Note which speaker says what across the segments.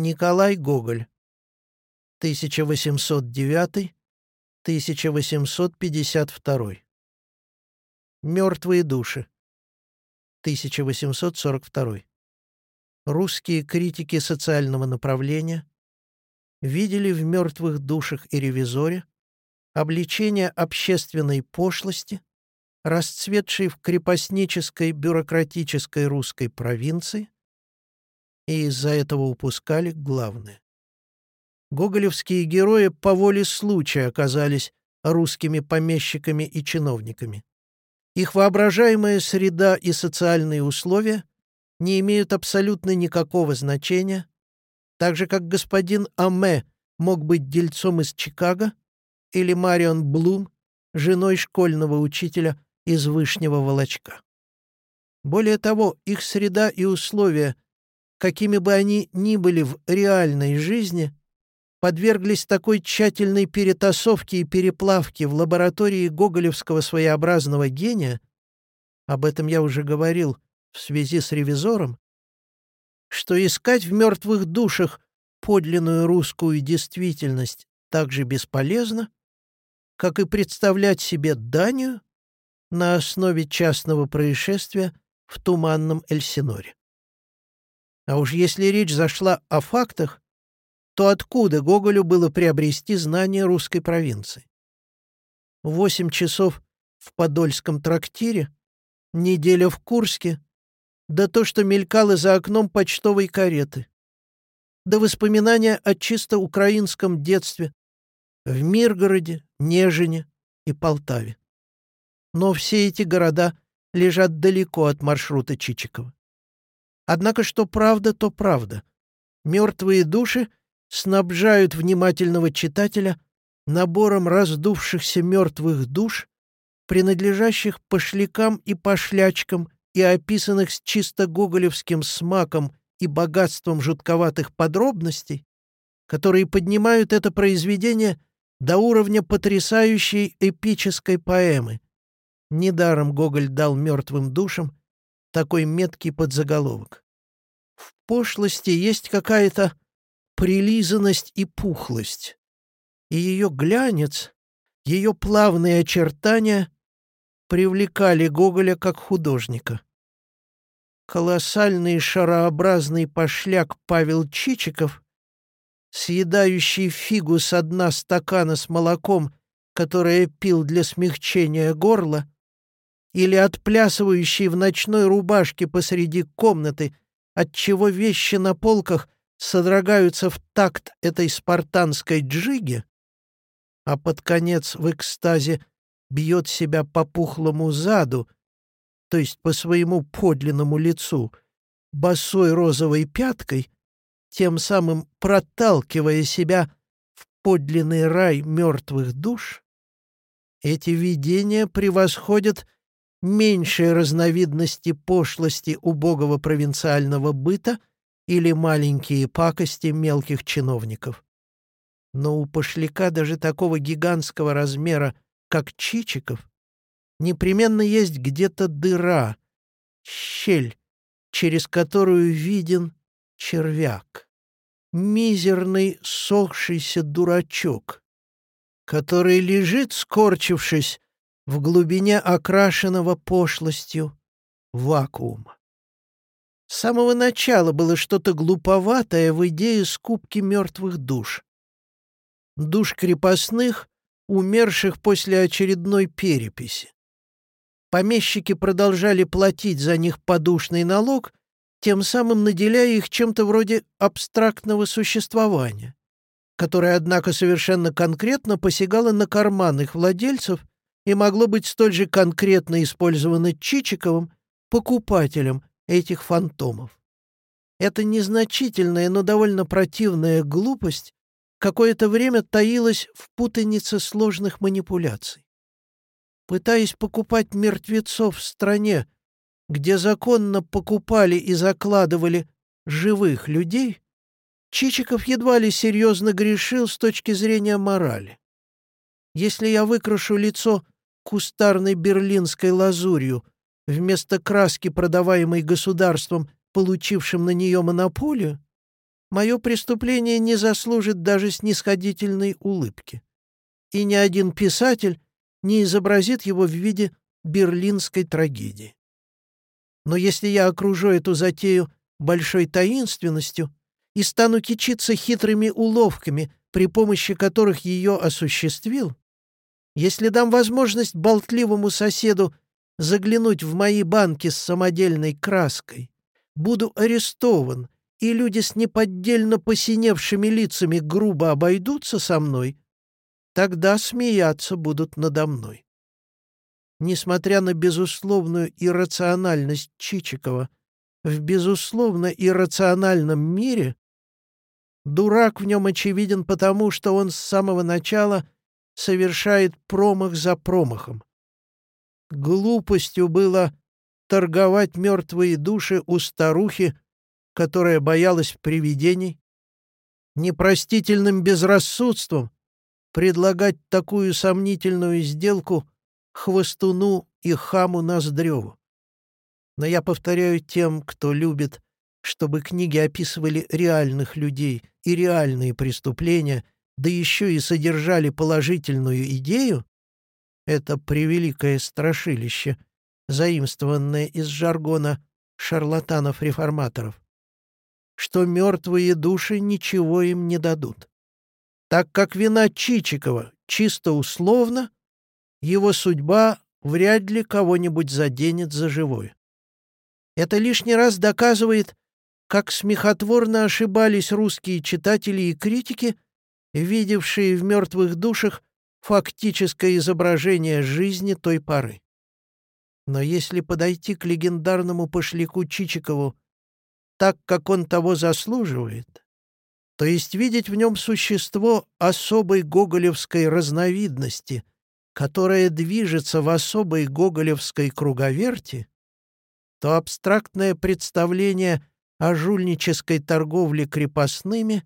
Speaker 1: Николай Гоголь. 1809-1852. Мертвые души. 1842. Русские критики социального направления видели в «Мертвых душах» и «Ревизоре» обличение общественной пошлости, расцветшей в крепостнической бюрократической русской провинции, и из-за этого упускали главное. Гоголевские герои по воле случая оказались русскими помещиками и чиновниками. Их воображаемая среда и социальные условия не имеют абсолютно никакого значения, так же как господин Аме мог быть дельцом из Чикаго или Марион Блум женой школьного учителя из Вышнего Волочка. Более того, их среда и условия, какими бы они ни были в реальной жизни, подверглись такой тщательной перетасовке и переплавке в лаборатории гоголевского своеобразного гения, об этом я уже говорил в связи с ревизором, что искать в мертвых душах подлинную русскую действительность так же бесполезно, как и представлять себе Данию на основе частного происшествия в туманном Эльсиноре. А уж если речь зашла о фактах, то откуда Гоголю было приобрести знания русской провинции? Восемь часов в Подольском трактире, неделя в Курске, да то, что мелькало за окном почтовой кареты, да воспоминания о чисто украинском детстве в Миргороде, Нежине и Полтаве. Но все эти города лежат далеко от маршрута Чичикова. Однако что правда, то правда. Мертвые души снабжают внимательного читателя набором раздувшихся мертвых душ, принадлежащих пошлякам и пошлячкам и описанных с чисто гоголевским смаком и богатством жутковатых подробностей, которые поднимают это произведение до уровня потрясающей эпической поэмы. Недаром Гоголь дал мертвым душам такой меткий подзаголовок. Пошлости есть какая-то прилизанность и пухлость. И ее глянец, ее плавные очертания привлекали Гоголя как художника. Колоссальный шарообразный пошляк Павел Чичиков, съедающий фигу с дна стакана с молоком, которое пил для смягчения горла, или отплясывающий в ночной рубашке посреди комнаты, отчего вещи на полках содрогаются в такт этой спартанской джиги, а под конец в экстазе бьет себя по пухлому заду, то есть по своему подлинному лицу, босой розовой пяткой, тем самым проталкивая себя в подлинный рай мертвых душ, эти видения превосходят меньшие разновидности пошлости убогого провинциального быта или маленькие пакости мелких чиновников. Но у пошляка даже такого гигантского размера, как Чичиков, непременно есть где-то дыра, щель, через которую виден червяк. Мизерный сохшийся дурачок, который лежит, скорчившись, в глубине окрашенного пошлостью вакуума. С самого начала было что-то глуповатое в идее скупки мертвых душ. Душ крепостных, умерших после очередной переписи. Помещики продолжали платить за них подушный налог, тем самым наделяя их чем-то вроде абстрактного существования, которое, однако, совершенно конкретно посягало на карман их владельцев и могло быть столь же конкретно использовано Чичиковым, покупателем, этих фантомов. Эта незначительная, но довольно противная глупость какое-то время таилась в путанице сложных манипуляций. Пытаясь покупать мертвецов в стране, где законно покупали и закладывали живых людей, Чичиков едва ли серьезно грешил с точки зрения морали. Если я выкрашу лицо кустарной берлинской лазурью вместо краски, продаваемой государством, получившим на нее монополию, мое преступление не заслужит даже снисходительной улыбки. И ни один писатель не изобразит его в виде берлинской трагедии. Но если я окружу эту затею большой таинственностью и стану кичиться хитрыми уловками, при помощи которых ее осуществил, если дам возможность болтливому соседу заглянуть в мои банки с самодельной краской, буду арестован, и люди с неподдельно посиневшими лицами грубо обойдутся со мной, тогда смеяться будут надо мной. Несмотря на безусловную иррациональность Чичикова, в безусловно иррациональном мире дурак в нем очевиден потому, что он с самого начала совершает промах за промахом. Глупостью было торговать мертвые души у старухи, которая боялась привидений, непростительным безрассудством предлагать такую сомнительную сделку хвостуну и хаму Ноздреву. Но я повторяю тем, кто любит, чтобы книги описывали реальных людей и реальные преступления, да еще и содержали положительную идею, это превеликое страшилище, заимствованное из жаргона шарлатанов-реформаторов, что мертвые души ничего им не дадут. Так как вина Чичикова чисто условно, его судьба вряд ли кого-нибудь заденет за живое. Это лишний раз доказывает, как смехотворно ошибались русские читатели и критики, видевшие в мертвых душах фактическое изображение жизни той поры. Но если подойти к легендарному пошляку Чичикову так, как он того заслуживает, то есть видеть в нем существо особой гоголевской разновидности, которое движется в особой гоголевской круговерти, то абстрактное представление о жульнической торговле крепостными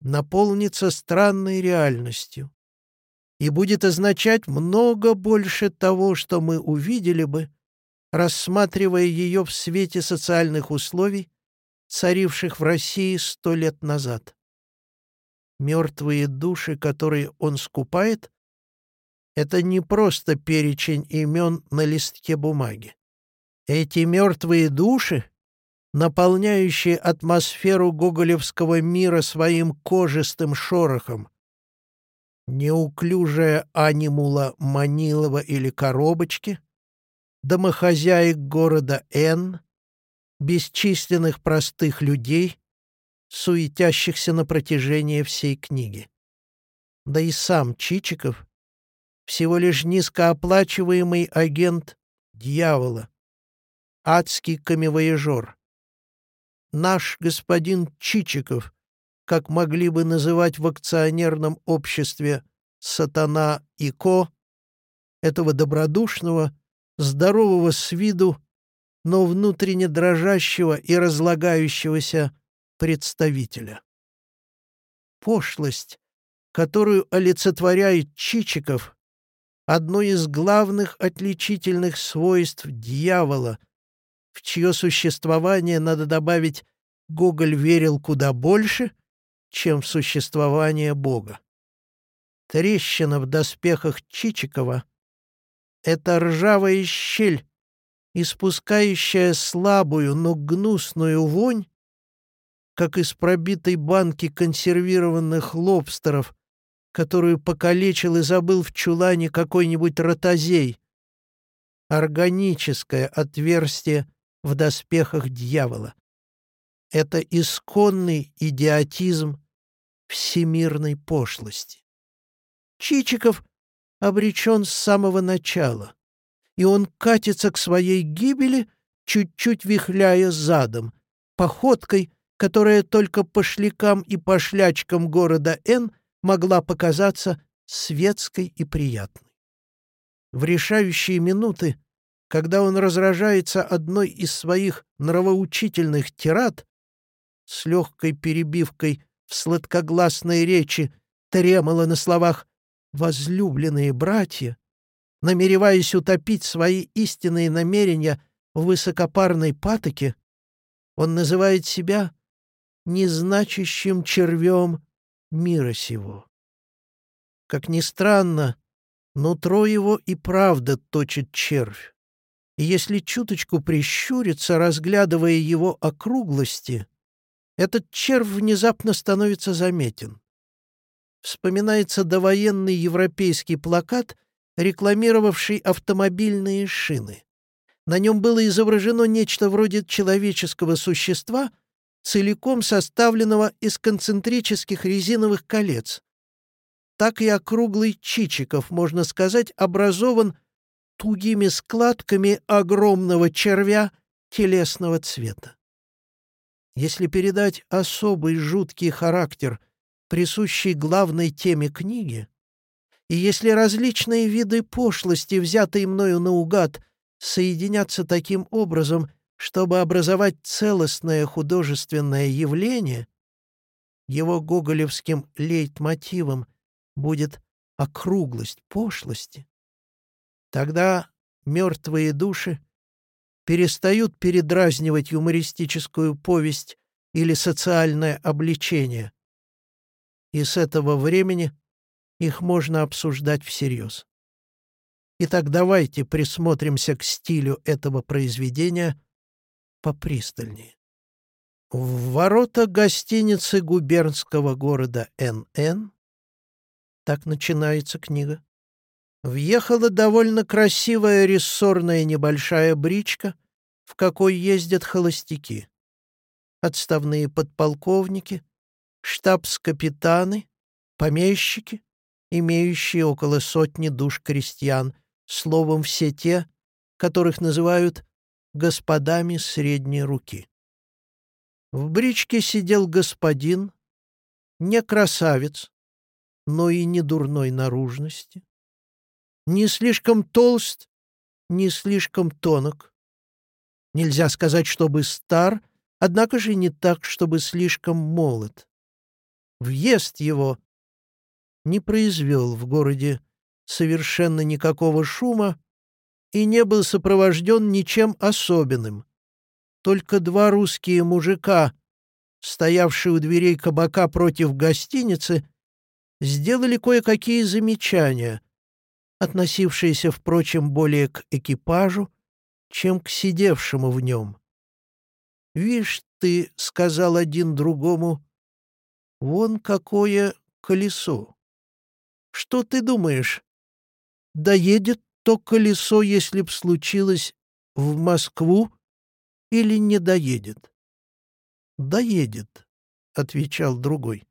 Speaker 1: наполнится странной реальностью и будет означать много больше того, что мы увидели бы, рассматривая ее в свете социальных условий, царивших в России сто лет назад. Мертвые души, которые он скупает, это не просто перечень имен на листке бумаги. Эти мертвые души, наполняющие атмосферу гоголевского мира своим кожистым шорохом, неуклюжая анимула Манилова или коробочки, домохозяек города Н, бесчисленных простых людей, суетящихся на протяжении всей книги. Да и сам Чичиков — всего лишь низкооплачиваемый агент дьявола, адский камевояжер. Наш господин Чичиков как могли бы называть в акционерном обществе «сатана» и «ко», этого добродушного, здорового с виду, но внутренне дрожащего и разлагающегося представителя. Пошлость, которую олицетворяет Чичиков, одно из главных отличительных свойств дьявола, в чье существование надо добавить Гоголь верил куда больше — чем в существование Бога. Трещина в доспехах Чичикова — это ржавая щель, испускающая слабую, но гнусную вонь, как из пробитой банки консервированных лобстеров, которую покалечил и забыл в чулане какой-нибудь ротозей. Органическое отверстие в доспехах дьявола. Это исконный идиотизм всемирной пошлости. Чичиков обречен с самого начала, и он катится к своей гибели, чуть-чуть вихляя задом, походкой, которая только пошлякам и пошлячкам города Н могла показаться светской и приятной. В решающие минуты, когда он разражается одной из своих нравоучительных тират с легкой перебивкой в сладкогласной речи тремоло на словах «возлюбленные братья», намереваясь утопить свои истинные намерения в высокопарной патоке, он называет себя незначащим червем мира сего. Как ни странно, нутро его и правда точит червь. И если чуточку прищуриться, разглядывая его округлости, этот червь внезапно становится заметен. Вспоминается довоенный европейский плакат, рекламировавший автомобильные шины. На нем было изображено нечто вроде человеческого существа, целиком составленного из концентрических резиновых колец. Так и округлый Чичиков, можно сказать, образован тугими складками огромного червя телесного цвета. Если передать особый жуткий характер, присущий главной теме книги, и если различные виды пошлости, взятые мною наугад, соединятся таким образом, чтобы образовать целостное художественное явление, его гоголевским лейтмотивом будет округлость пошлости, тогда мертвые души перестают передразнивать юмористическую повесть или социальное обличение, и с этого времени их можно обсуждать всерьез. Итак, давайте присмотримся к стилю этого произведения попристальнее. В ворота гостиницы губернского города Н.Н. так начинается книга, въехала довольно красивая рессорная небольшая бричка, в какой ездят холостяки. Отставные подполковники, штабс-капитаны, помещики, имеющие около сотни душ крестьян, словом, все те, которых называют господами средней руки. В бричке сидел господин, не красавец, но и не дурной наружности, не слишком толст, не слишком тонок. Нельзя сказать, чтобы стар, однако же не так, чтобы слишком молод. Въезд его не произвел в городе совершенно никакого шума и не был сопровожден ничем особенным. Только два русские мужика, стоявшие у дверей кабака против гостиницы, сделали кое-какие замечания, относившиеся, впрочем, более к экипажу, чем к сидевшему в нем. «Вишь ты», — сказал один другому, — «вон какое колесо». «Что ты думаешь? Доедет то колесо, если б случилось, в Москву или не доедет?» «Доедет», — отвечал другой.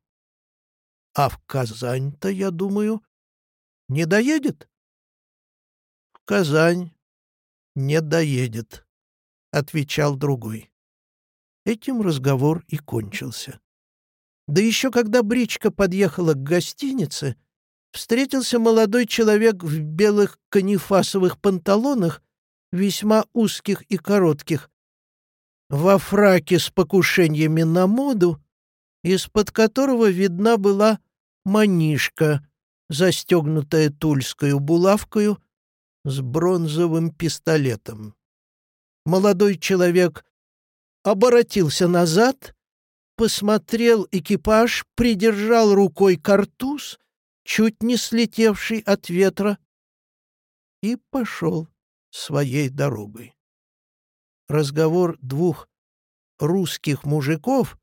Speaker 1: «А в Казань-то, я думаю, не доедет?» Казань не доедет», — отвечал другой. Этим разговор и кончился. Да еще когда бричка подъехала к гостинице, встретился молодой человек в белых канифасовых панталонах, весьма узких и коротких, во фраке с покушениями на моду, из-под которого видна была манишка, застегнутая тульскую булавкою с бронзовым пистолетом. Молодой человек оборотился назад, посмотрел экипаж, придержал рукой картуз, чуть не слетевший от ветра, и пошел своей дорогой. Разговор двух русских мужиков,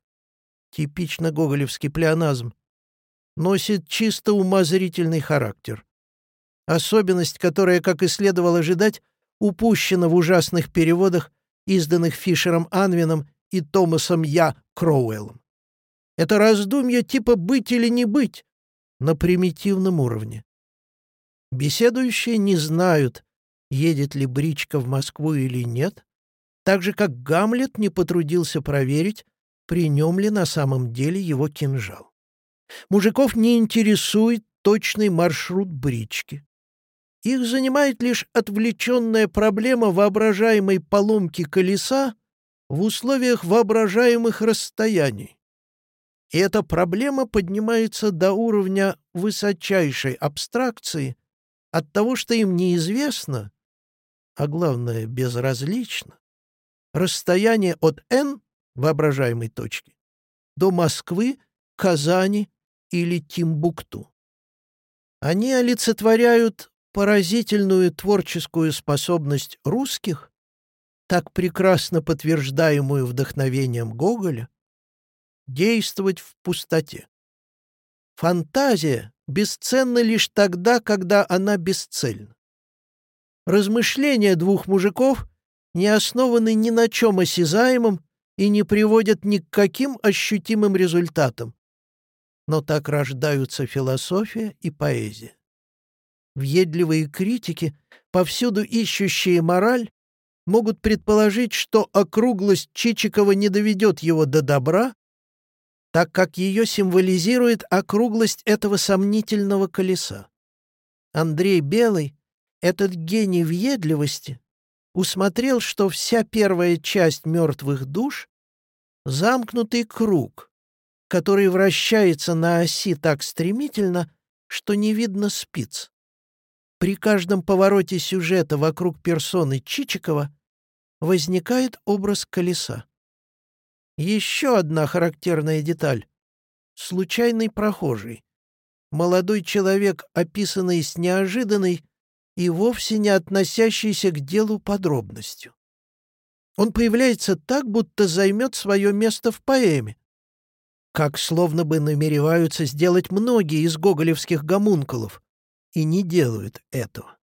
Speaker 1: типично гоголевский плеоназм, носит чисто умозрительный характер особенность, которая, как и следовало ожидать, упущена в ужасных переводах, изданных Фишером Анвином и Томасом Я. Кроуэллом. Это раздумье типа «быть или не быть» на примитивном уровне. Беседующие не знают, едет ли бричка в Москву или нет, так же, как Гамлет не потрудился проверить, при нем ли на самом деле его кинжал. Мужиков не интересует точный маршрут брички. Их занимает лишь отвлеченная проблема воображаемой поломки колеса в условиях воображаемых расстояний. И эта проблема поднимается до уровня высочайшей абстракции от того, что им неизвестно, а главное, безразлично, расстояние от n, воображаемой точки, до Москвы, Казани или Тимбукту. Они олицетворяют поразительную творческую способность русских, так прекрасно подтверждаемую вдохновением Гоголя, действовать в пустоте. Фантазия бесценна лишь тогда, когда она бесцельна. Размышления двух мужиков не основаны ни на чем осязаемом и не приводят ни к каким ощутимым результатам. Но так рождаются философия и поэзия. Въедливые критики, повсюду ищущие мораль, могут предположить, что округлость Чичикова не доведет его до добра, так как ее символизирует округлость этого сомнительного колеса. Андрей Белый, этот гений въедливости, усмотрел, что вся первая часть мертвых душ — замкнутый круг, который вращается на оси так стремительно, что не видно спиц. При каждом повороте сюжета вокруг персоны Чичикова возникает образ колеса. Еще одна характерная деталь — случайный прохожий. Молодой человек, описанный с неожиданной и вовсе не относящейся к делу подробностью. Он появляется так, будто займет свое место в поэме, как словно бы намереваются сделать многие из гоголевских гомункулов, и не делают этого.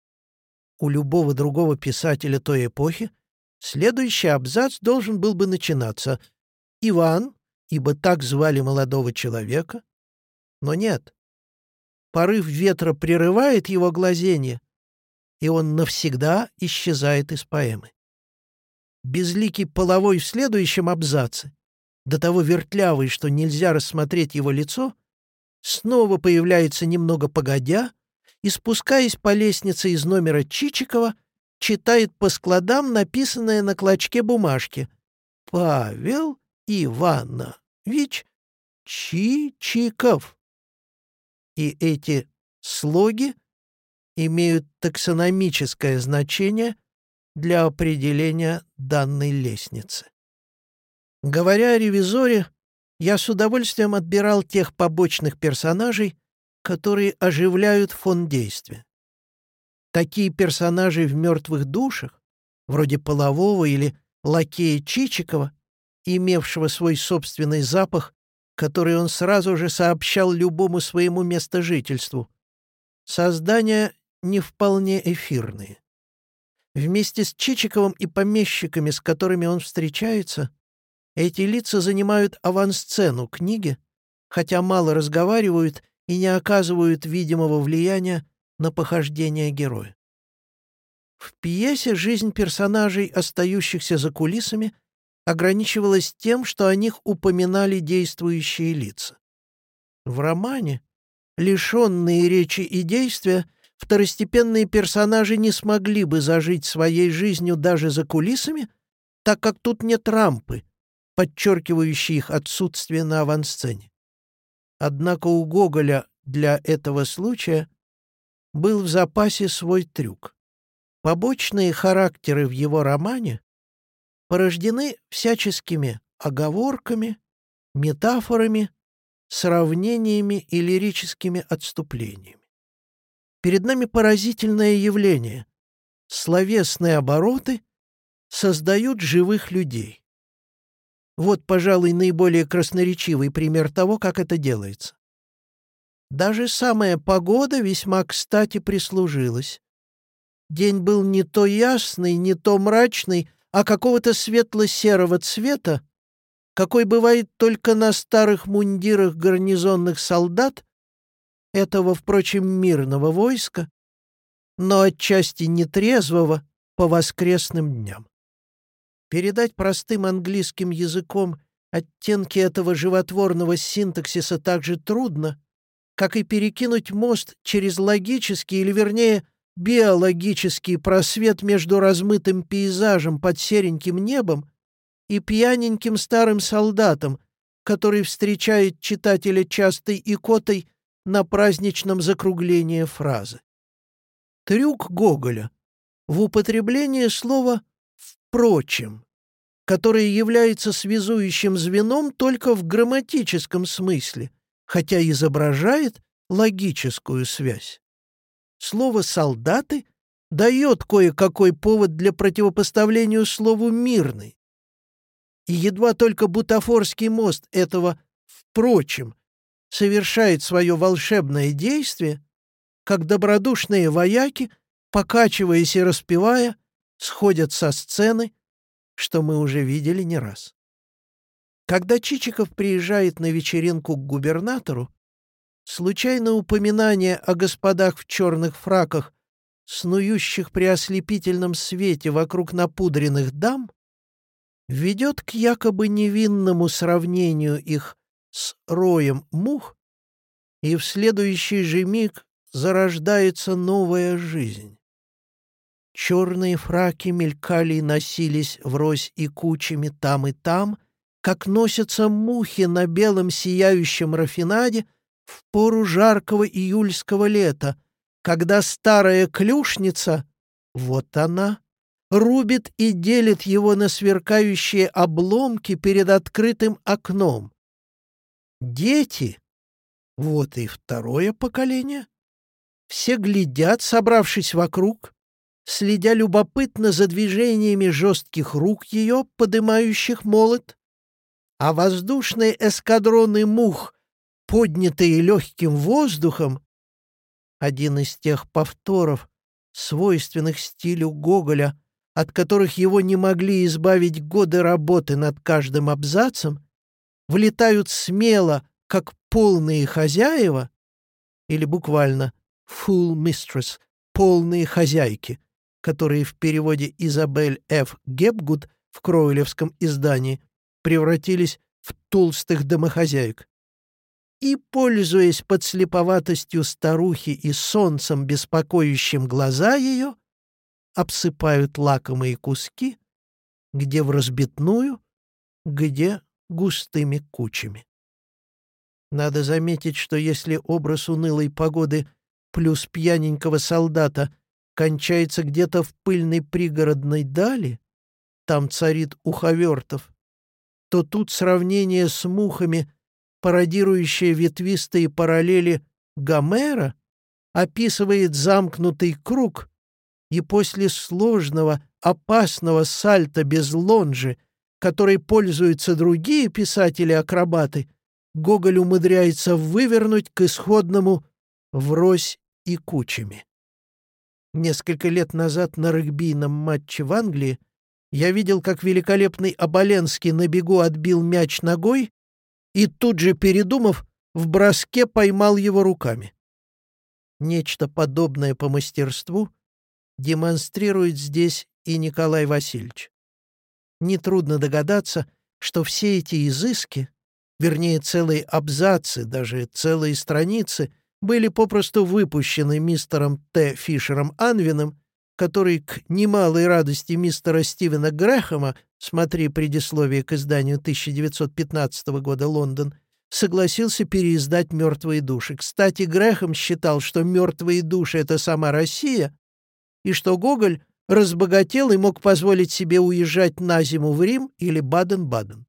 Speaker 1: У любого другого писателя той эпохи следующий абзац должен был бы начинаться «Иван», ибо так звали молодого человека, но нет. Порыв ветра прерывает его глазение, и он навсегда исчезает из поэмы. Безликий половой в следующем абзаце, до того вертлявый, что нельзя рассмотреть его лицо, снова появляется немного погодя и, спускаясь по лестнице из номера Чичикова, читает по складам написанное на клочке бумажки «Павел Иванович Чичиков». И эти слоги имеют таксономическое значение для определения данной лестницы. Говоря о ревизоре, я с удовольствием отбирал тех побочных персонажей, которые оживляют фон действия. Такие персонажи в «Мертвых душах», вроде Полового или Лакея Чичикова, имевшего свой собственный запах, который он сразу же сообщал любому своему местожительству. Создания не вполне эфирные. Вместе с Чичиковым и помещиками, с которыми он встречается, эти лица занимают авансцену книги, хотя мало разговаривают и не оказывают видимого влияния на похождение героя. В пьесе жизнь персонажей, остающихся за кулисами, ограничивалась тем, что о них упоминали действующие лица. В романе, лишенные речи и действия, второстепенные персонажи не смогли бы зажить своей жизнью даже за кулисами, так как тут нет рампы, подчеркивающей их отсутствие на авансцене. Однако у Гоголя для этого случая был в запасе свой трюк. Побочные характеры в его романе порождены всяческими оговорками, метафорами, сравнениями и лирическими отступлениями. Перед нами поразительное явление. Словесные обороты создают живых людей. Вот, пожалуй, наиболее красноречивый пример того, как это делается. Даже самая погода весьма кстати прислужилась. День был не то ясный, не то мрачный, а какого-то светло-серого цвета, какой бывает только на старых мундирах гарнизонных солдат, этого, впрочем, мирного войска, но отчасти нетрезвого по воскресным дням. Передать простым английским языком оттенки этого животворного синтаксиса так же трудно, как и перекинуть мост через логический, или вернее, биологический просвет между размытым пейзажем под сереньким небом и пьяненьким старым солдатом, который встречает читателя частой икотой на праздничном закруглении фразы. Трюк Гоголя в употреблении слова «впрочем». Которое является связующим звеном только в грамматическом смысле, хотя изображает логическую связь. Слово «солдаты» дает кое-какой повод для противопоставления слову «мирный». И едва только бутафорский мост этого «впрочем» совершает свое волшебное действие, как добродушные вояки, покачиваясь и распевая, сходят со сцены, что мы уже видели не раз. Когда Чичиков приезжает на вечеринку к губернатору, случайное упоминание о господах в черных фраках, снующих при ослепительном свете вокруг напудренных дам, ведет к якобы невинному сравнению их с роем мух, и в следующий же миг зарождается новая жизнь. Черные фраки мелькали и носились врозь и кучами там и там, как носятся мухи на белом сияющем рафинаде в пору жаркого июльского лета, когда старая клюшница, вот она, рубит и делит его на сверкающие обломки перед открытым окном. Дети, вот и второе поколение, все глядят, собравшись вокруг, следя любопытно за движениями жестких рук ее, подымающих молот, а воздушные эскадроны мух, поднятые легким воздухом, один из тех повторов, свойственных стилю Гоголя, от которых его не могли избавить годы работы над каждым абзацем, влетают смело, как полные хозяева, или буквально «full mistress», полные хозяйки, которые в переводе Изабель Ф. Гепгуд в кроулевском издании превратились в толстых домохозяек. И, пользуясь подслеповатостью старухи и солнцем, беспокоящим глаза ее, обсыпают лакомые куски, где в разбитную, где густыми кучами. Надо заметить, что если образ унылой погоды плюс пьяненького солдата кончается где-то в пыльной пригородной дали, там царит уховертов, то тут сравнение с мухами, пародирующее ветвистые параллели Гомера, описывает замкнутый круг, и после сложного, опасного сальта без лонжи, которой пользуются другие писатели-акробаты, Гоголь умудряется вывернуть к исходному врозь и кучами. Несколько лет назад на регбийном матче в Англии я видел, как великолепный Оболенский на бегу отбил мяч ногой и тут же, передумав, в броске поймал его руками. Нечто подобное по мастерству демонстрирует здесь и Николай Васильевич. Нетрудно догадаться, что все эти изыски, вернее, целые абзацы, даже целые страницы — были попросту выпущены мистером Т. Фишером Анвином, который к немалой радости мистера Стивена Грэхэма, смотри предисловие к изданию 1915 года «Лондон», согласился переиздать «Мертвые души». Кстати, Грэхэм считал, что «Мертвые души» — это сама Россия, и что Гоголь разбогател и мог позволить себе уезжать на зиму в Рим или Баден-Баден.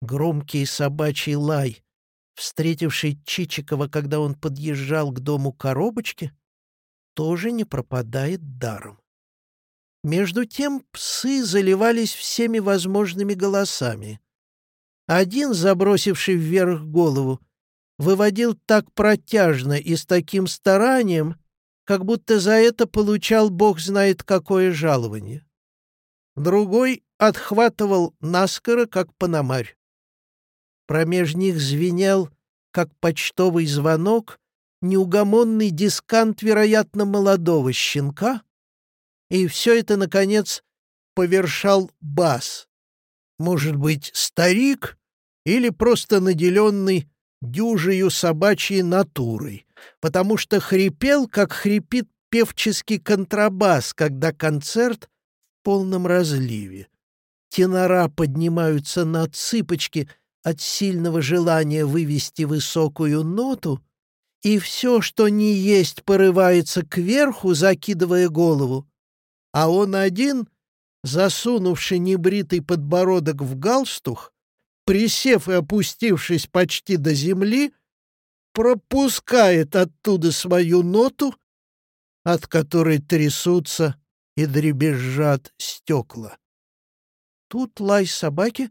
Speaker 1: Громкий собачий лай, встретивший Чичикова, когда он подъезжал к дому коробочки, тоже не пропадает даром. Между тем псы заливались всеми возможными голосами. Один, забросивший вверх голову, выводил так протяжно и с таким старанием, как будто за это получал бог знает какое жалование. Другой отхватывал наскоро, как пономарь. Промеж них звенел, как почтовый звонок, неугомонный дискант, вероятно, молодого щенка, и все это, наконец, повершал бас. Может быть, старик или просто наделенный дюжею собачьей натурой, потому что хрипел, как хрипит певческий контрабас, когда концерт в полном разливе. Тенора поднимаются на цыпочки — от сильного желания вывести высокую ноту, и все, что не есть, порывается кверху, закидывая голову, а он один засунувши небритый подбородок в галстух, присев и опустившись почти до земли, пропускает оттуда свою ноту, от которой трясутся и дребезжат стекла. Тут лай собаки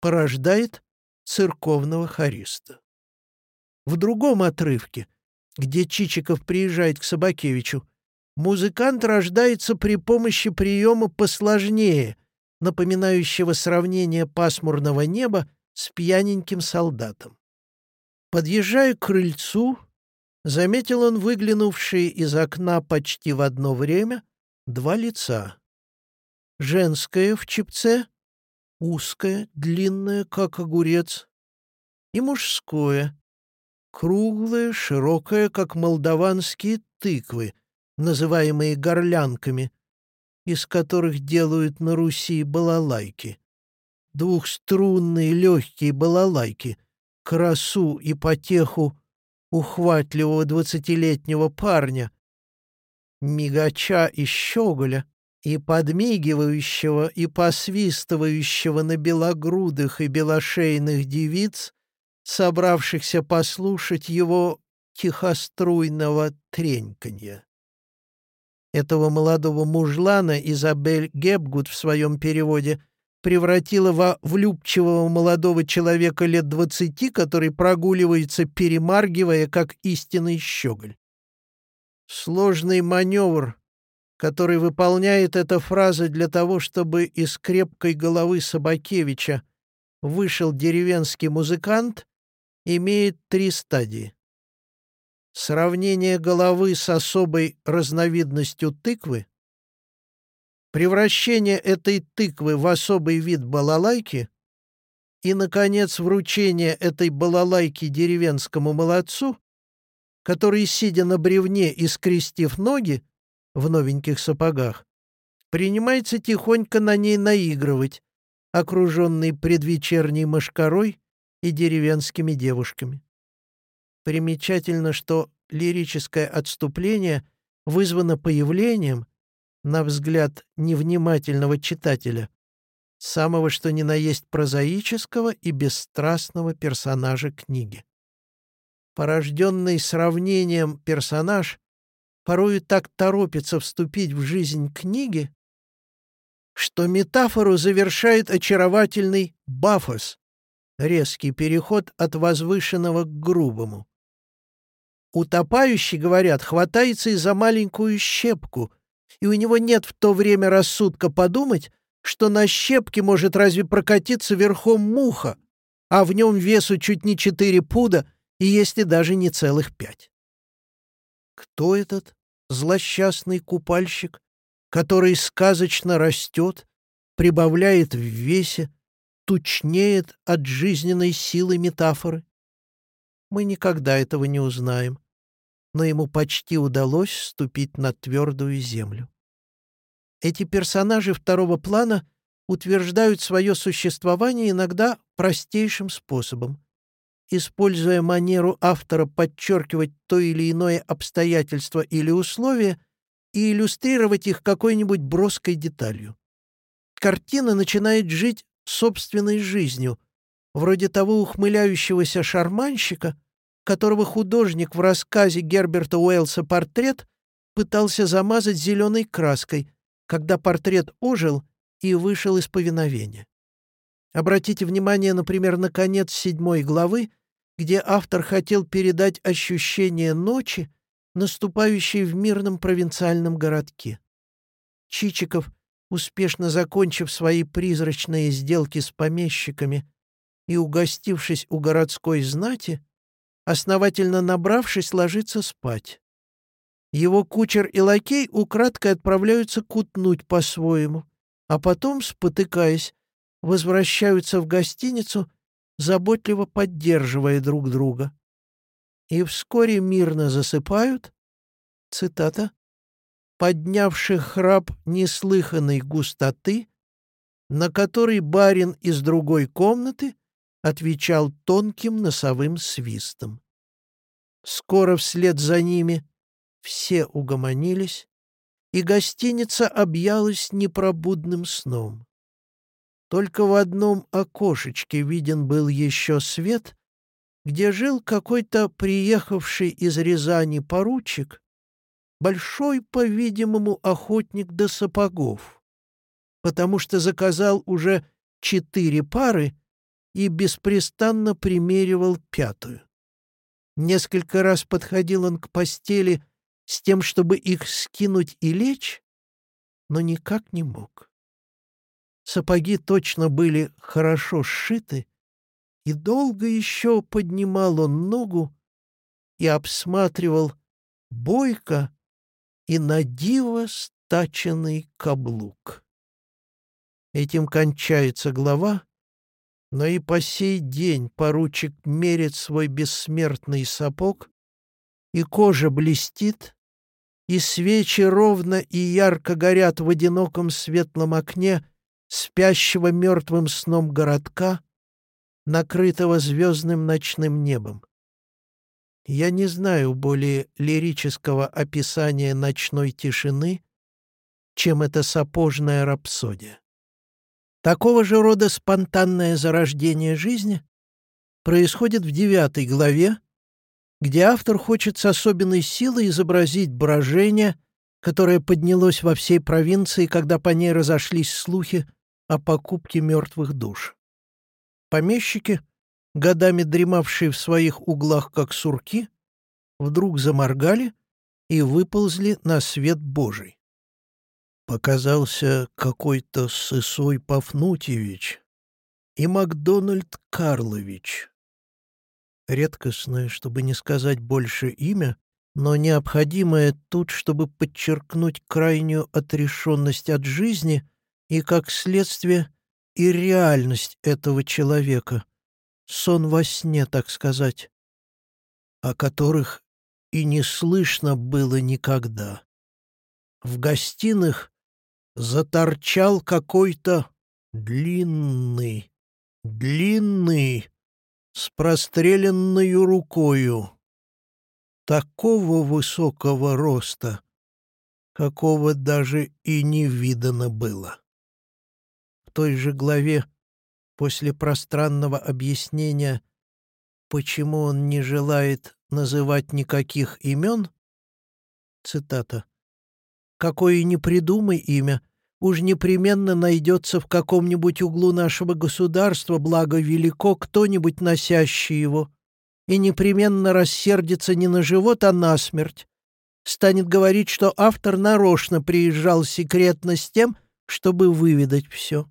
Speaker 1: порождает церковного хориста. В другом отрывке, где Чичиков приезжает к Собакевичу, музыкант рождается при помощи приема посложнее, напоминающего сравнение пасмурного неба с пьяненьким солдатом. Подъезжая к крыльцу, заметил он выглянувшие из окна почти в одно время два лица. Женское в чипце, узкое, длинное, как огурец, и мужское, круглое, широкое, как молдаванские тыквы, называемые горлянками, из которых делают на Руси балалайки. Двухструнные легкие балалайки, красу и потеху ухватливого двадцатилетнего парня, мигача и щеголя, и подмигивающего и посвистывающего на белогрудых и белошейных девиц, собравшихся послушать его тихоструйного треньканья. Этого молодого мужлана Изабель Гебгут в своем переводе превратила во влюбчивого молодого человека лет двадцати, который прогуливается, перемаргивая, как истинный щеголь. Сложный маневр, который выполняет эта фраза для того, чтобы из крепкой головы Собакевича вышел деревенский музыкант, имеет три стадии. Сравнение головы с особой разновидностью тыквы, превращение этой тыквы в особый вид балалайки и, наконец, вручение этой балалайки деревенскому молодцу, который, сидя на бревне и скрестив ноги в новеньких сапогах, принимается тихонько на ней наигрывать, окруженный предвечерней мошкарой и деревенскими девушками. Примечательно, что лирическое отступление вызвано появлением, на взгляд невнимательного читателя, самого что ни на есть прозаического и бесстрастного персонажа книги. Порожденный сравнением персонаж порою так торопится вступить в жизнь книги, что метафору завершает очаровательный бафос, резкий переход от возвышенного к грубому. Утопающий, говорят, хватается и за маленькую щепку, и у него нет в то время рассудка подумать, что на щепке может разве прокатиться верхом муха, а в нем весу чуть не четыре пуда и есть и даже не целых пять. Кто этот злосчастный купальщик, который сказочно растет, прибавляет в весе, тучнеет от жизненной силы метафоры? Мы никогда этого не узнаем но ему почти удалось ступить на твердую землю. Эти персонажи второго плана утверждают свое существование иногда простейшим способом, используя манеру автора подчеркивать то или иное обстоятельство или условие и иллюстрировать их какой-нибудь броской деталью. Картина начинает жить собственной жизнью, вроде того ухмыляющегося шарманщика, которого художник в рассказе Герберта Уэллса «Портрет» пытался замазать зеленой краской, когда портрет ожил и вышел из повиновения. Обратите внимание, например, на конец седьмой главы, где автор хотел передать ощущение ночи, наступающей в мирном провинциальном городке. Чичиков, успешно закончив свои призрачные сделки с помещиками и угостившись у городской знати, основательно набравшись, ложится спать. Его кучер и лакей украдкой отправляются кутнуть по-своему, а потом, спотыкаясь, возвращаются в гостиницу, заботливо поддерживая друг друга. И вскоре мирно засыпают, цитата, «поднявший храп неслыханной густоты, на который барин из другой комнаты отвечал тонким носовым свистом. Скоро вслед за ними все угомонились, и гостиница объялась непробудным сном. Только в одном окошечке виден был еще свет, где жил какой-то приехавший из Рязани поручик, большой, по-видимому, охотник до сапогов, потому что заказал уже четыре пары и беспрестанно примеривал пятую. Несколько раз подходил он к постели с тем, чтобы их скинуть и лечь, но никак не мог. Сапоги точно были хорошо сшиты, и долго еще поднимал он ногу и обсматривал бойко и надиво стаченный каблук. Этим кончается глава, но и по сей день поручик мерит свой бессмертный сапог, и кожа блестит, и свечи ровно и ярко горят в одиноком светлом окне спящего мертвым сном городка, накрытого звездным ночным небом. Я не знаю более лирического описания ночной тишины, чем эта сапожная рапсодия. Такого же рода спонтанное зарождение жизни происходит в девятой главе, где автор хочет с особенной силой изобразить брожение, которое поднялось во всей провинции, когда по ней разошлись слухи о покупке мертвых душ. Помещики, годами дремавшие в своих углах как сурки, вдруг заморгали и выползли на свет Божий показался какой-то Сысой Пафнутьевич и Макдональд Карлович. Редкостное, чтобы не сказать больше имя, но необходимое тут, чтобы подчеркнуть крайнюю отрешенность от жизни и, как следствие, и реальность этого человека, сон во сне, так сказать, о которых и не слышно было никогда. В гостиных заторчал какой-то длинный, длинный, с простреленной рукою, такого высокого роста, какого даже и не видано было. Той же главе, после пространного объяснения, почему он не желает называть никаких имен, цитата, Какое ни придумай имя, уж непременно найдется в каком-нибудь углу нашего государства, благо велико, кто-нибудь носящий его, и непременно рассердится не на живот, а на смерть. Станет говорить, что автор нарочно приезжал секретно с тем, чтобы выведать все.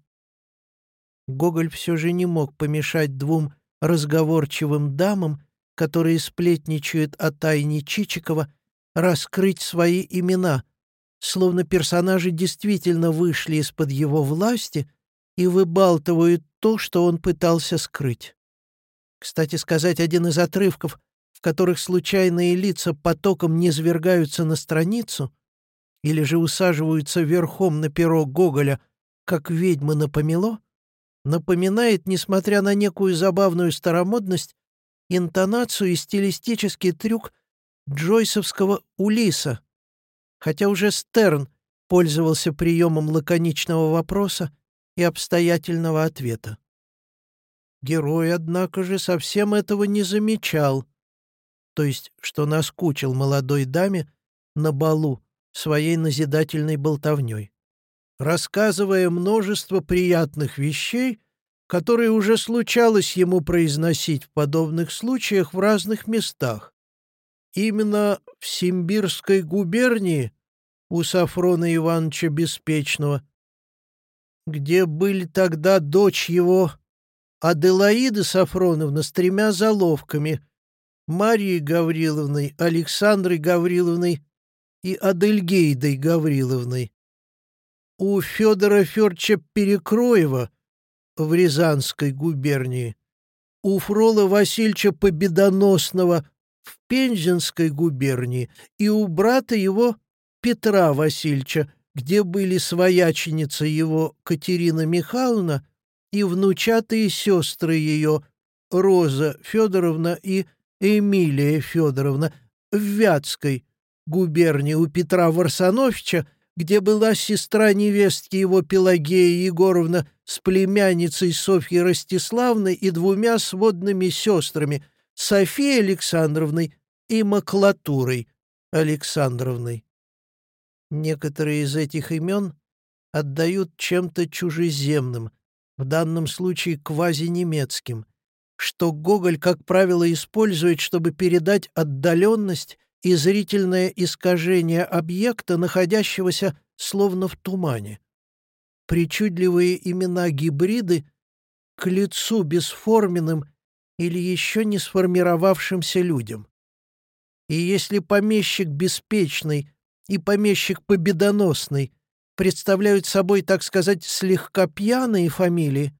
Speaker 1: Гоголь все же не мог помешать двум разговорчивым дамам, которые сплетничают о тайне Чичикова, раскрыть свои имена, словно персонажи действительно вышли из-под его власти и выбалтывают то, что он пытался скрыть. Кстати сказать, один из отрывков, в которых случайные лица потоком не свергаются на страницу или же усаживаются верхом на перо Гоголя, как ведьмы на помело, напоминает, несмотря на некую забавную старомодность, интонацию и стилистический трюк джойсовского «Улиса», хотя уже Стерн пользовался приемом лаконичного вопроса и обстоятельного ответа. Герой, однако же, совсем этого не замечал, то есть, что наскучил молодой даме на балу своей назидательной болтовней, рассказывая множество приятных вещей, которые уже случалось ему произносить в подобных случаях в разных местах, Именно в Симбирской губернии у Сафрона Ивановича Беспечного, где были тогда дочь его Аделаида Сафроновна с тремя заловками Марией Гавриловной, Александрой Гавриловной и Адельгейдой Гавриловной. У Федора Федоровича Перекроева в Рязанской губернии, у Фрола Васильевича Победоносного в Пензенской губернии и у брата его Петра Васильевича, где были свояченица его Катерина Михайловна и внучатые сестры ее Роза Федоровна и Эмилия Федоровна в Вятской губернии у Петра Варсановича, где была сестра невестки его Пелагея Егоровна с племянницей Софьей Ростиславной и двумя сводными сестрами Софией Александровной и Маклатурой Александровной. Некоторые из этих имен отдают чем-то чужеземным, в данном случае квазинемецким, что Гоголь, как правило, использует, чтобы передать отдаленность и зрительное искажение объекта, находящегося словно в тумане. Причудливые имена-гибриды к лицу бесформенным или еще не сформировавшимся людям. И если помещик беспечный и помещик победоносный представляют собой, так сказать, слегка пьяные фамилии,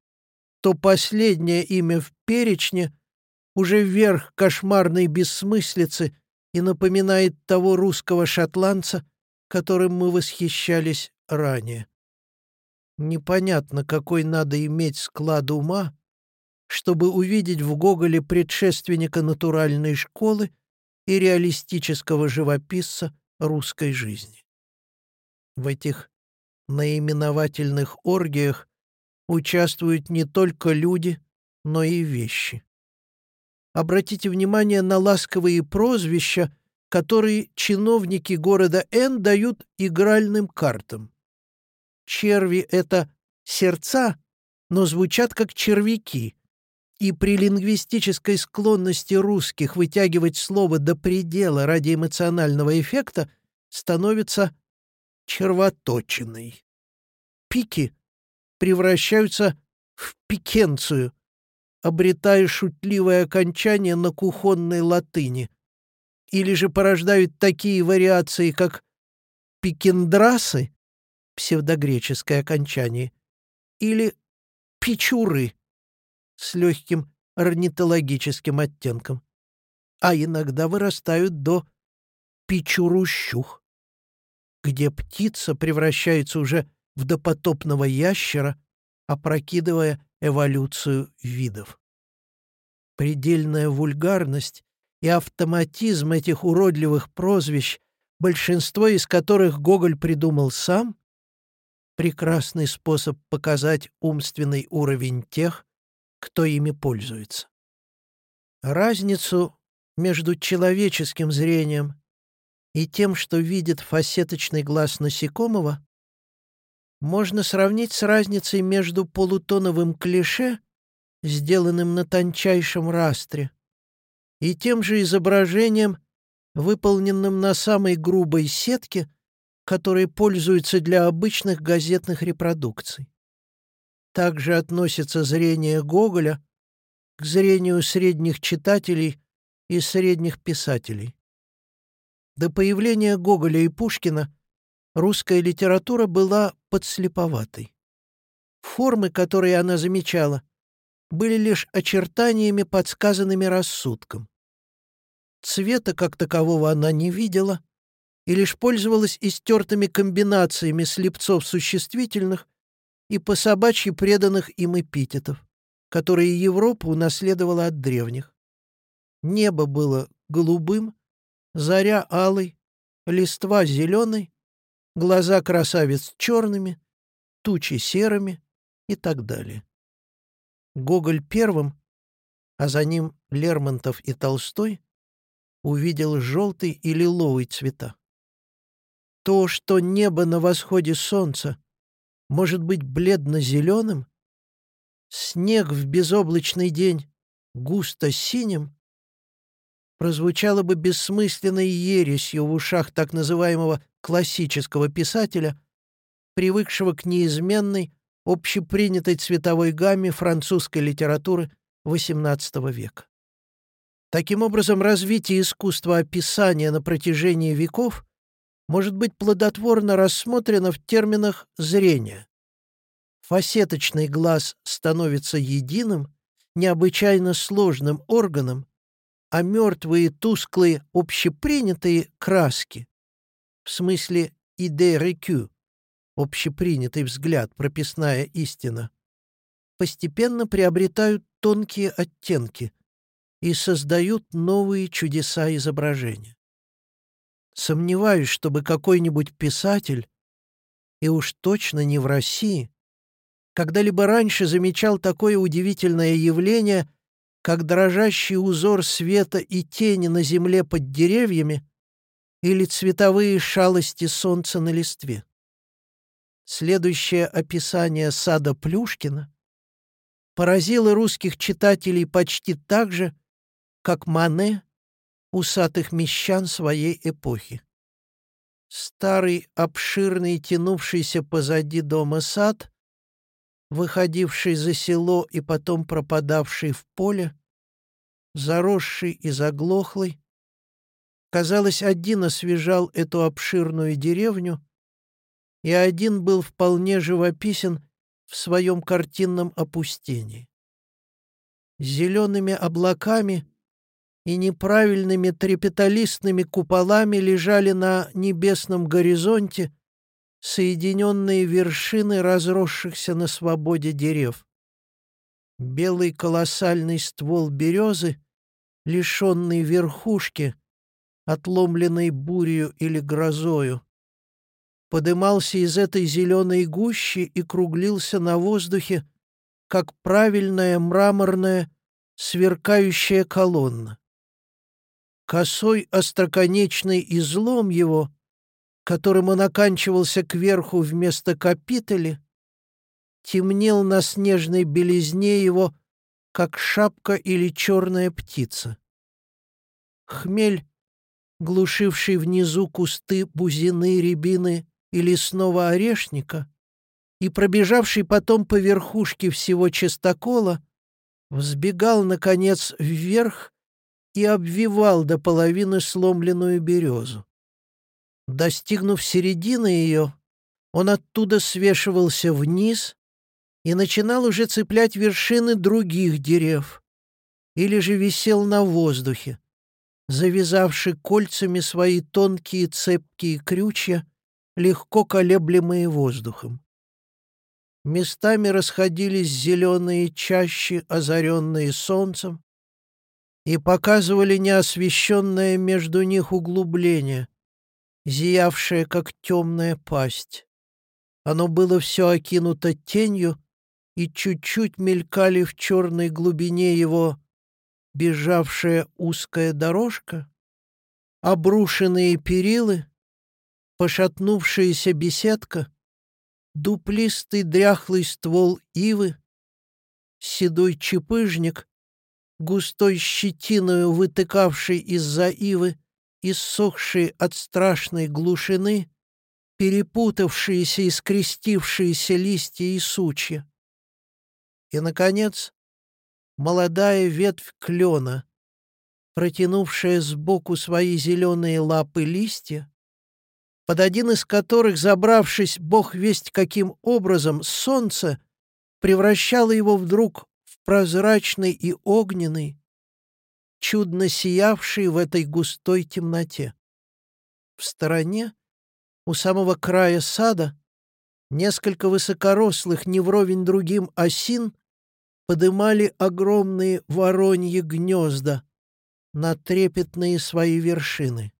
Speaker 1: то последнее имя в перечне уже вверх кошмарной бессмыслицы и напоминает того русского шотландца, которым мы восхищались ранее. Непонятно, какой надо иметь склад ума, чтобы увидеть в Гоголе предшественника натуральной школы и реалистического живописца русской жизни. В этих наименовательных оргиях участвуют не только люди, но и вещи. Обратите внимание на ласковые прозвища, которые чиновники города Н дают игральным картам. Черви — это сердца, но звучат как червяки, и при лингвистической склонности русских вытягивать слово до предела ради эмоционального эффекта становится червоточиной. Пики превращаются в пикенцию, обретая шутливое окончание на кухонной латыни, или же порождают такие вариации, как пикендрасы, псевдогреческое окончание, или пичуры с легким орнитологическим оттенком, а иногда вырастают до пичурущух, где птица превращается уже в допотопного ящера, опрокидывая эволюцию видов. Предельная вульгарность и автоматизм этих уродливых прозвищ, большинство из которых Гоголь придумал сам, прекрасный способ показать умственный уровень тех, кто ими пользуется. Разницу между человеческим зрением и тем, что видит фасеточный глаз насекомого, можно сравнить с разницей между полутоновым клише, сделанным на тончайшем растре, и тем же изображением, выполненным на самой грубой сетке, которой пользуются для обычных газетных репродукций. Также относится зрение Гоголя к зрению средних читателей и средних писателей. До появления Гоголя и Пушкина русская литература была подслеповатой. Формы, которые она замечала, были лишь очертаниями, подсказанными рассудком. Цвета как такового она не видела и лишь пользовалась истертыми комбинациями слепцов существительных и по собачьи преданных им эпитетов, которые Европа унаследовала от древних. Небо было голубым, заря алой, листва зеленой, глаза красавиц черными, тучи серыми и так далее. Гоголь первым, а за ним Лермонтов и Толстой, увидел желтый и лиловый цвета. То, что небо на восходе солнца может быть бледно-зеленым, снег в безоблачный день густо синим, прозвучало бы бессмысленной ересью в ушах так называемого классического писателя, привыкшего к неизменной, общепринятой цветовой гамме французской литературы XVIII века. Таким образом, развитие искусства описания на протяжении веков может быть плодотворно рассмотрено в терминах зрения. Фасеточный глаз становится единым, необычайно сложным органом, а мертвые, тусклые, общепринятые краски, в смысле «иде рекю», общепринятый взгляд, прописная истина, постепенно приобретают тонкие оттенки и создают новые чудеса изображения. Сомневаюсь, чтобы какой-нибудь писатель и уж точно не в России, когда-либо раньше замечал такое удивительное явление, как дрожащий узор света и тени на земле под деревьями или цветовые шалости солнца на листве. Следующее описание сада Плюшкина поразило русских читателей почти так же, как Мане усатых мещан своей эпохи. Старый, обширный, тянувшийся позади дома сад, выходивший за село и потом пропадавший в поле, заросший и заглохлый, казалось, один освежал эту обширную деревню, и один был вполне живописен в своем картинном опустении. Зелеными облаками и неправильными трепеталистными куполами лежали на небесном горизонте соединенные вершины разросшихся на свободе дерев. Белый колоссальный ствол березы, лишенный верхушки, отломленной бурею или грозою, подымался из этой зеленой гущи и круглился на воздухе, как правильная мраморная сверкающая колонна. Косой остроконечный излом его, которым он оканчивался кверху вместо капители, темнел на снежной белизне его, как шапка или черная птица. Хмель, глушивший внизу кусты бузины, рябины и лесного орешника, и пробежавший потом по верхушке всего частокола, взбегал, наконец, вверх и обвивал до половины сломленную березу. Достигнув середины ее, он оттуда свешивался вниз и начинал уже цеплять вершины других дерев, или же висел на воздухе, завязавший кольцами свои тонкие цепкие крючья, легко колеблемые воздухом. Местами расходились зеленые чащи, озаренные солнцем, и показывали неосвещенное между них углубление, зиявшее, как темная пасть. Оно было все окинуто тенью, и чуть-чуть мелькали в черной глубине его бежавшая узкая дорожка, обрушенные перилы, пошатнувшаяся беседка, дуплистый дряхлый ствол ивы, седой чепыжник густой щетиною вытыкавший из-за ивы, иссохшие от страшной глушины, перепутавшиеся и скрестившиеся листья и сучья. И, наконец, молодая ветвь клена, протянувшая сбоку свои зеленые лапы листья, под один из которых, забравшись, бог весть каким образом, солнце превращало его вдруг прозрачный и огненный, чудно сиявший в этой густой темноте. В стороне, у самого края сада, несколько высокорослых, не вровень другим осин, подымали огромные вороньи гнезда на трепетные свои вершины.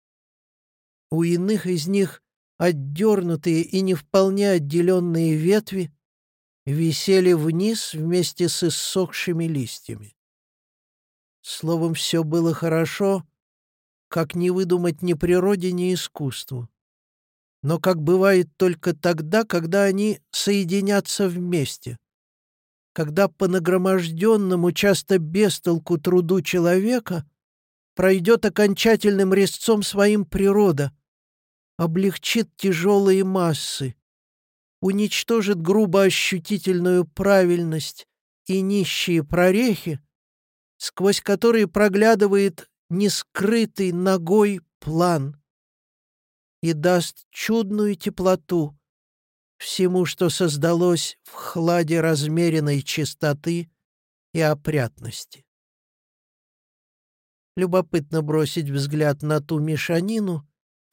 Speaker 1: У иных из них отдернутые и не вполне отделенные ветви висели вниз вместе с иссохшими листьями. Словом, все было хорошо, как не выдумать ни природе, ни искусству. Но как бывает только тогда, когда они соединятся вместе, когда по нагроможденному, часто бестолку труду человека пройдет окончательным резцом своим природа, облегчит тяжелые массы, уничтожит грубо ощутительную правильность и нищие прорехи, сквозь которые проглядывает нескрытый ногой план и даст чудную теплоту всему, что создалось в хладе размеренной чистоты и опрятности. Любопытно бросить взгляд на ту мешанину,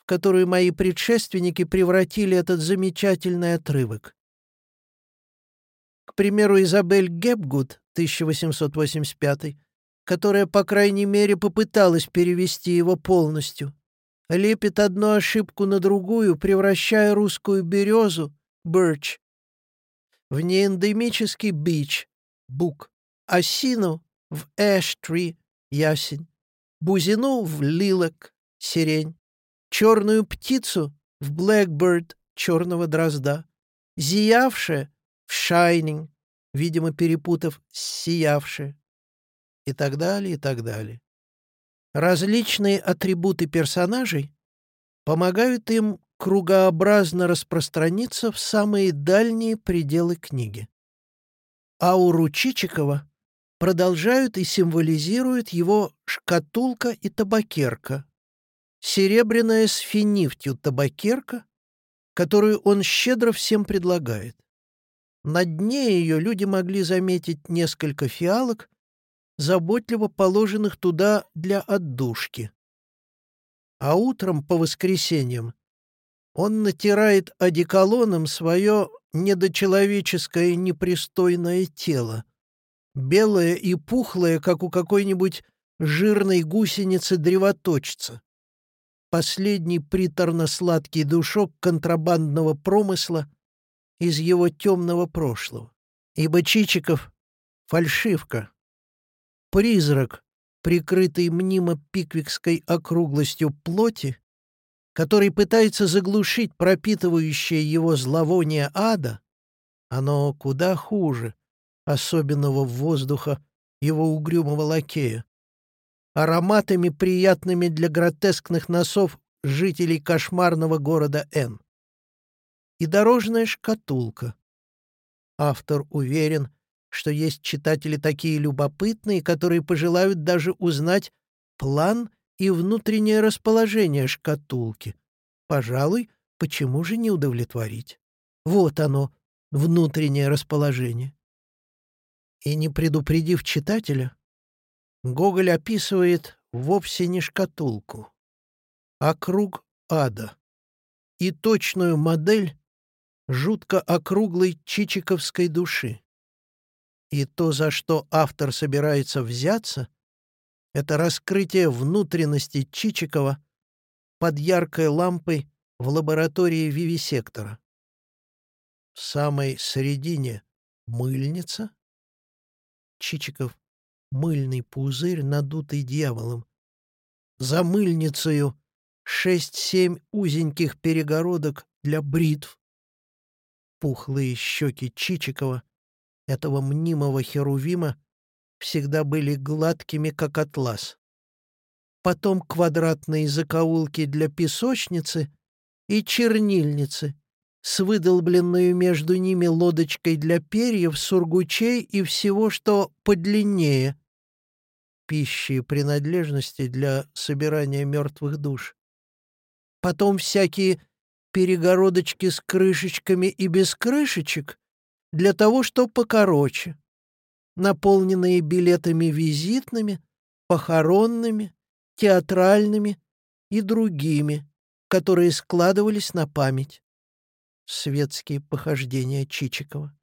Speaker 1: которую мои предшественники превратили этот замечательный отрывок. К примеру, Изабель Гепгуд, 1885, которая, по крайней мере, попыталась перевести его полностью, лепит одну ошибку на другую, превращая русскую березу birch, в неэндемический beech, бук, осину в tree, ясень, бузину в lilac, сирень, черную птицу в blackbird, черного дрозда, зиявшее в shining, видимо, перепутав сиявшее, и так далее, и так далее. Различные атрибуты персонажей помогают им кругообразно распространиться в самые дальние пределы книги. Ауру Чичикова продолжают и символизируют его шкатулка и табакерка, серебряная с финифтью табакерка, которую он щедро всем предлагает. На дне ее люди могли заметить несколько фиалок, заботливо положенных туда для отдушки. А утром по воскресеньям он натирает одеколоном свое недочеловеческое непристойное тело, белое и пухлое, как у какой-нибудь жирной гусеницы-древоточца. Последний приторно-сладкий душок контрабандного промысла из его темного прошлого. Ибо Чичиков — фальшивка, призрак, прикрытый мнимо пиквикской округлостью плоти, который пытается заглушить пропитывающее его зловоние ада, оно куда хуже особенного воздуха его угрюмого лакея, ароматами, приятными для гротескных носов жителей кошмарного города Н. И дорожная шкатулка. Автор уверен, что есть читатели такие любопытные, которые пожелают даже узнать план и внутреннее расположение шкатулки. Пожалуй, почему же не удовлетворить? Вот оно, внутреннее расположение. И не предупредив читателя, Гоголь описывает вовсе не шкатулку, а круг ада и точную модель жутко округлой чичиковской души. И то, за что автор собирается взяться, это раскрытие внутренности Чичикова под яркой лампой в лаборатории вивисектора. В самой середине мыльница, Чичиков — мыльный пузырь, надутый дьяволом. За мыльницею шесть-семь узеньких перегородок для бритв. Пухлые щеки Чичикова, этого мнимого херувима, всегда были гладкими, как атлас. Потом квадратные закоулки для песочницы и чернильницы, с выдолбленную между ними лодочкой для перьев, сургучей и всего, что подлиннее. Пищи и принадлежности для собирания мертвых душ. Потом всякие перегородочки с крышечками и без крышечек для того, что покороче, наполненные билетами визитными, похоронными, театральными и другими, которые складывались на память светские похождения Чичикова.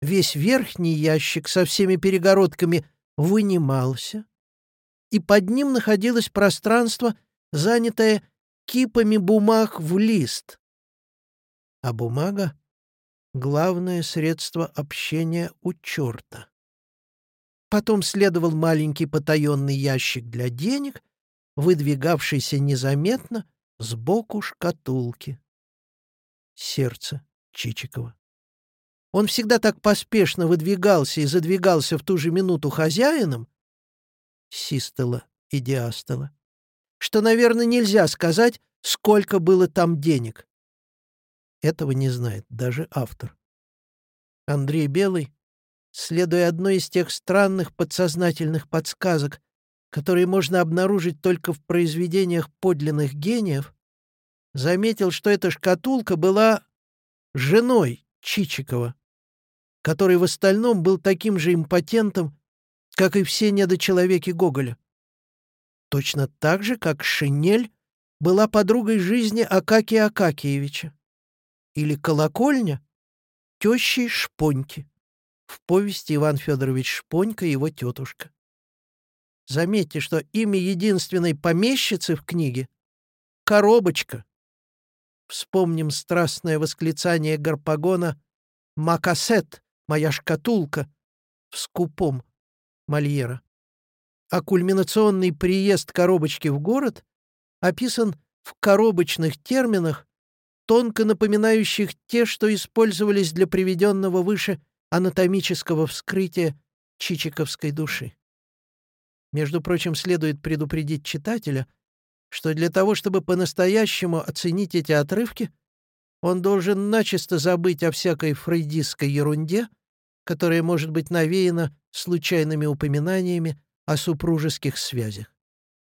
Speaker 1: Весь верхний ящик со всеми перегородками вынимался, и под ним находилось пространство, занятое кипами бумаг в лист. А бумага — главное средство общения у черта. Потом следовал маленький потаенный ящик для денег, выдвигавшийся незаметно сбоку шкатулки сердце Чичикова. Он всегда так поспешно выдвигался и задвигался в ту же минуту хозяином, систола и диастола, что, наверное, нельзя сказать, сколько было там денег. Этого не знает даже автор. Андрей Белый, следуя одной из тех странных подсознательных подсказок, которые можно обнаружить только в произведениях подлинных гениев, заметил, что эта шкатулка была женой Чичикова, который в остальном был таким же импотентом, как и все недочеловеки Гоголя. Точно так же, как Шинель была подругой жизни Акакия Акакиевича. Или колокольня — тещей Шпоньки. В повести Иван Федорович Шпонька и его тетушка. Заметьте, что имя единственной помещицы в книге — Коробочка. Вспомним страстное восклицание Гарпагона «Макасет, моя шкатулка» в скупом Мольера. А кульминационный приезд коробочки в город описан в коробочных терминах, тонко напоминающих те, что использовались для приведенного выше анатомического вскрытия чичиковской души. Между прочим, следует предупредить читателя, что для того, чтобы по-настоящему оценить эти отрывки, он должен начисто забыть о всякой фрейдистской ерунде, которая может быть навеяна случайными упоминаниями о супружеских связях.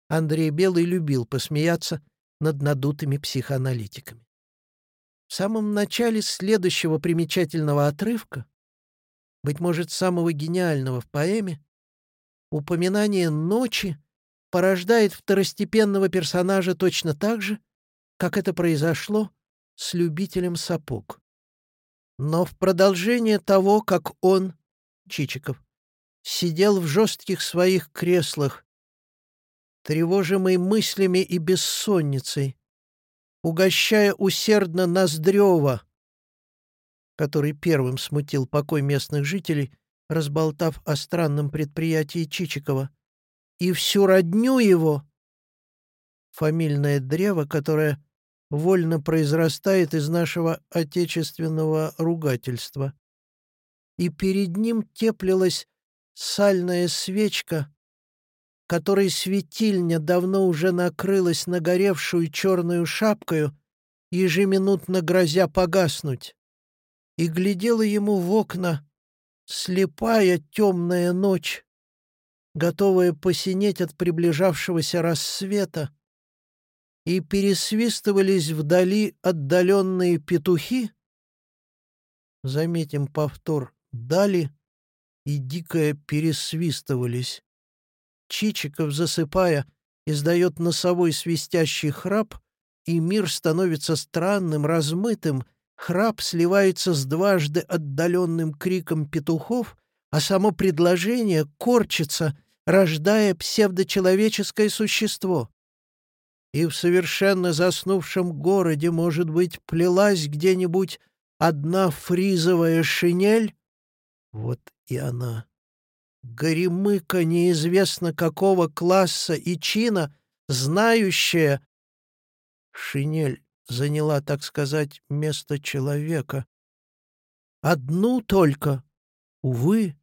Speaker 1: Андрей Белый любил посмеяться над надутыми психоаналитиками. В самом начале следующего примечательного отрывка, быть может, самого гениального в поэме, упоминание ночи порождает второстепенного персонажа точно так же, как это произошло с любителем сапог. Но в продолжение того, как он, Чичиков, сидел в жестких своих креслах, тревожимый мыслями и бессонницей, угощая усердно Ноздрева, который первым смутил покой местных жителей, разболтав о странном предприятии Чичикова, и всю родню его, фамильное древо, которое вольно произрастает из нашего отечественного ругательства. И перед ним теплилась сальная свечка, которой светильня давно уже накрылась нагоревшую черную шапкою, ежеминутно грозя погаснуть, и глядела ему в окна слепая темная ночь, готовая посинеть от приближавшегося рассвета, и пересвистывались вдали отдаленные петухи, заметим повтор «дали» и дикое пересвистывались. Чичиков, засыпая, издает носовой свистящий храп, и мир становится странным, размытым, храп сливается с дважды отдаленным криком петухов, а само предложение корчится, рождая псевдочеловеческое существо. И в совершенно заснувшем городе, может быть, плелась где-нибудь одна фризовая шинель? Вот и она. Горемыка неизвестно какого класса и чина, знающая... Шинель заняла, так сказать, место человека. Одну только, увы,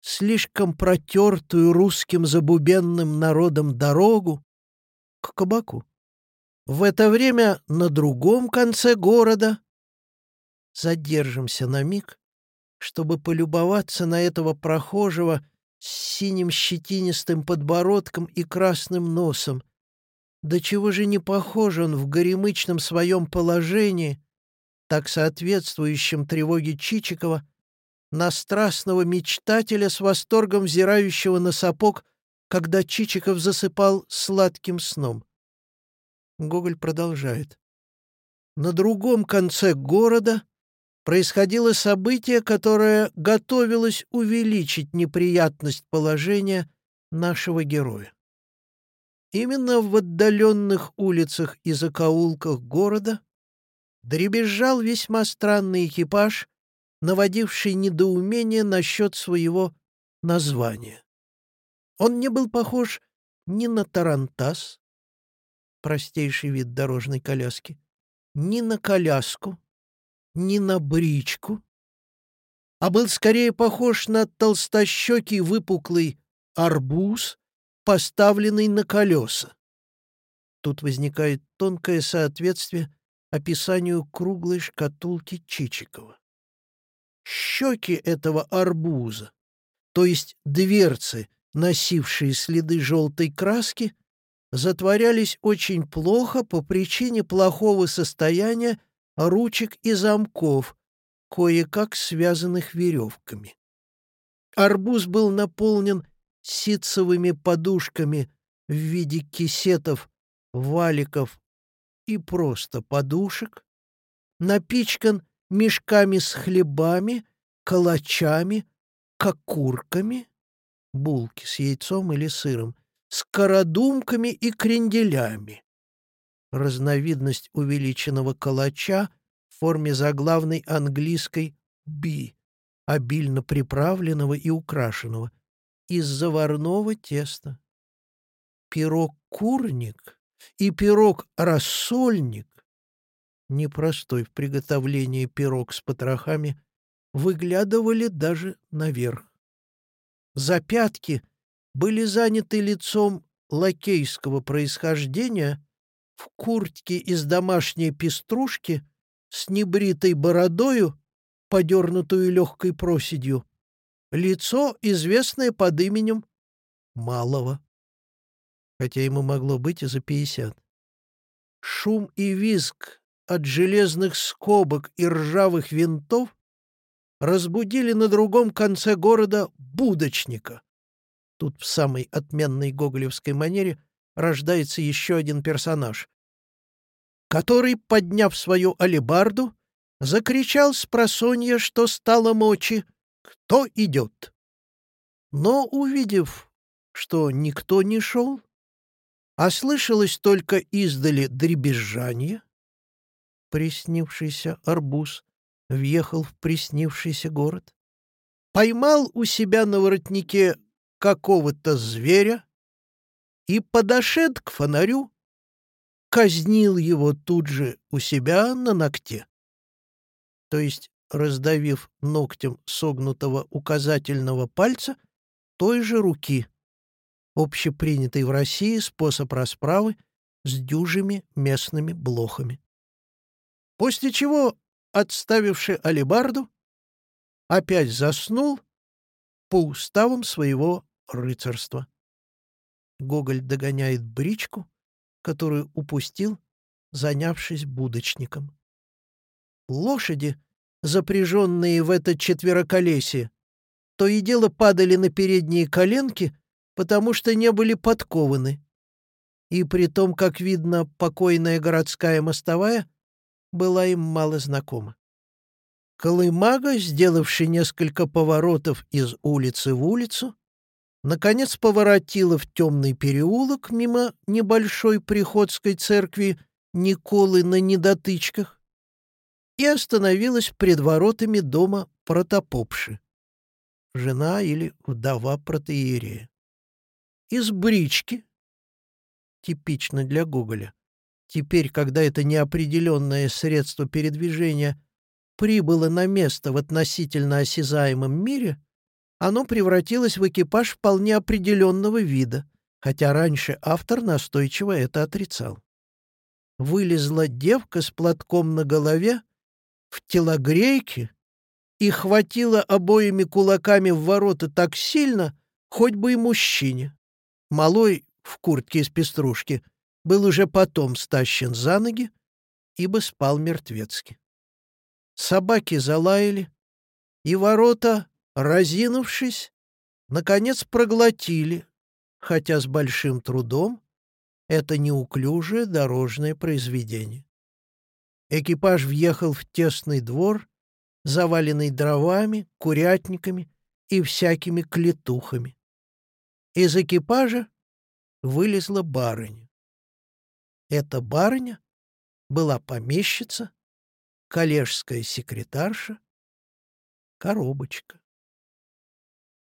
Speaker 1: слишком протертую русским забубенным народом дорогу к кабаку. В это время на другом конце города задержимся на миг, чтобы полюбоваться на этого прохожего с синим щетинистым подбородком и красным носом. Да чего же не похож он в горемычном своем положении, так соответствующем тревоге Чичикова, на страстного мечтателя с восторгом взирающего на сапог, когда Чичиков засыпал сладким сном. Гоголь продолжает. На другом конце города происходило событие, которое готовилось увеличить неприятность положения нашего героя. Именно в отдаленных улицах и закоулках города дребезжал весьма странный экипаж, наводивший недоумение насчет своего названия. Он не был похож ни на тарантас, простейший вид дорожной коляски, ни на коляску, ни на бричку, а был скорее похож на толстощекий выпуклый арбуз, поставленный на колеса. Тут возникает тонкое соответствие описанию круглой шкатулки Чичикова. Щеки этого арбуза, то есть дверцы, носившие следы желтой краски, затворялись очень плохо по причине плохого состояния ручек и замков, кое-как связанных веревками. Арбуз был наполнен ситцевыми подушками в виде кисетов, валиков и просто подушек, напичкан мешками с хлебами, калачами, кокурками, булки с яйцом или сыром, скородумками и кренделями. Разновидность увеличенного калача в форме заглавной английской «би», обильно приправленного и украшенного, из заварного теста. Пирог-курник и пирог-рассольник, непростой в приготовлении пирог с потрохами, выглядывали даже наверх. За пятки были заняты лицом лакейского происхождения в куртке из домашней пеструшки с небритой бородою, подернутую легкой проседью, лицо, известное под именем Малого, хотя ему могло быть и за пятьдесят. Шум и визг от железных скобок и ржавых винтов разбудили на другом конце города будочника. Тут в самой отменной гоголевской манере рождается еще один персонаж, который, подняв свою алебарду, закричал с просонья, что стало мочи, «Кто идет?» Но, увидев, что никто не шел, а слышалось только издали дребезжание, приснившийся арбуз въехал в приснившийся город, поймал у себя на воротнике какого-то зверя и, подошед к фонарю, казнил его тут же у себя на ногте. То есть, раздавив ногтем согнутого указательного пальца той же руки, общепринятый в России способ расправы с дюжими местными блохами. После чего, отставивший алебарду, опять заснул по уставам своего рыцарства. Гоголь догоняет бричку, которую упустил, занявшись будочником. Лошади, запряженные в это четвероколесие, то и дело падали на передние коленки, потому что не были подкованы. И при том, как видно, покойная городская мостовая была им мало знакома. Колымага, сделавший несколько поворотов из улицы в улицу, наконец поворотила в темный переулок мимо небольшой приходской церкви Николы на недотычках и остановилась пред воротами дома протопопши, жена или вдова протеерея. Из брички, типично для Гоголя, теперь, когда это неопределенное средство передвижения прибыло на место в относительно осязаемом мире, оно превратилось в экипаж вполне определенного вида, хотя раньше автор настойчиво это отрицал. Вылезла девка с платком на голове, в телогрейке, и хватила обоими кулаками в ворота так сильно, хоть бы и мужчине. Малой в куртке из пеструшки был уже потом стащен за ноги, ибо спал мертвецки. Собаки залаяли, и ворота, разинувшись, наконец проглотили, хотя с большим трудом, это неуклюжее дорожное произведение. Экипаж въехал в тесный двор, заваленный дровами, курятниками и всякими клетухами. Из экипажа вылезла барыня. Эта барыня была помещица, коллежская секретарша, коробочка.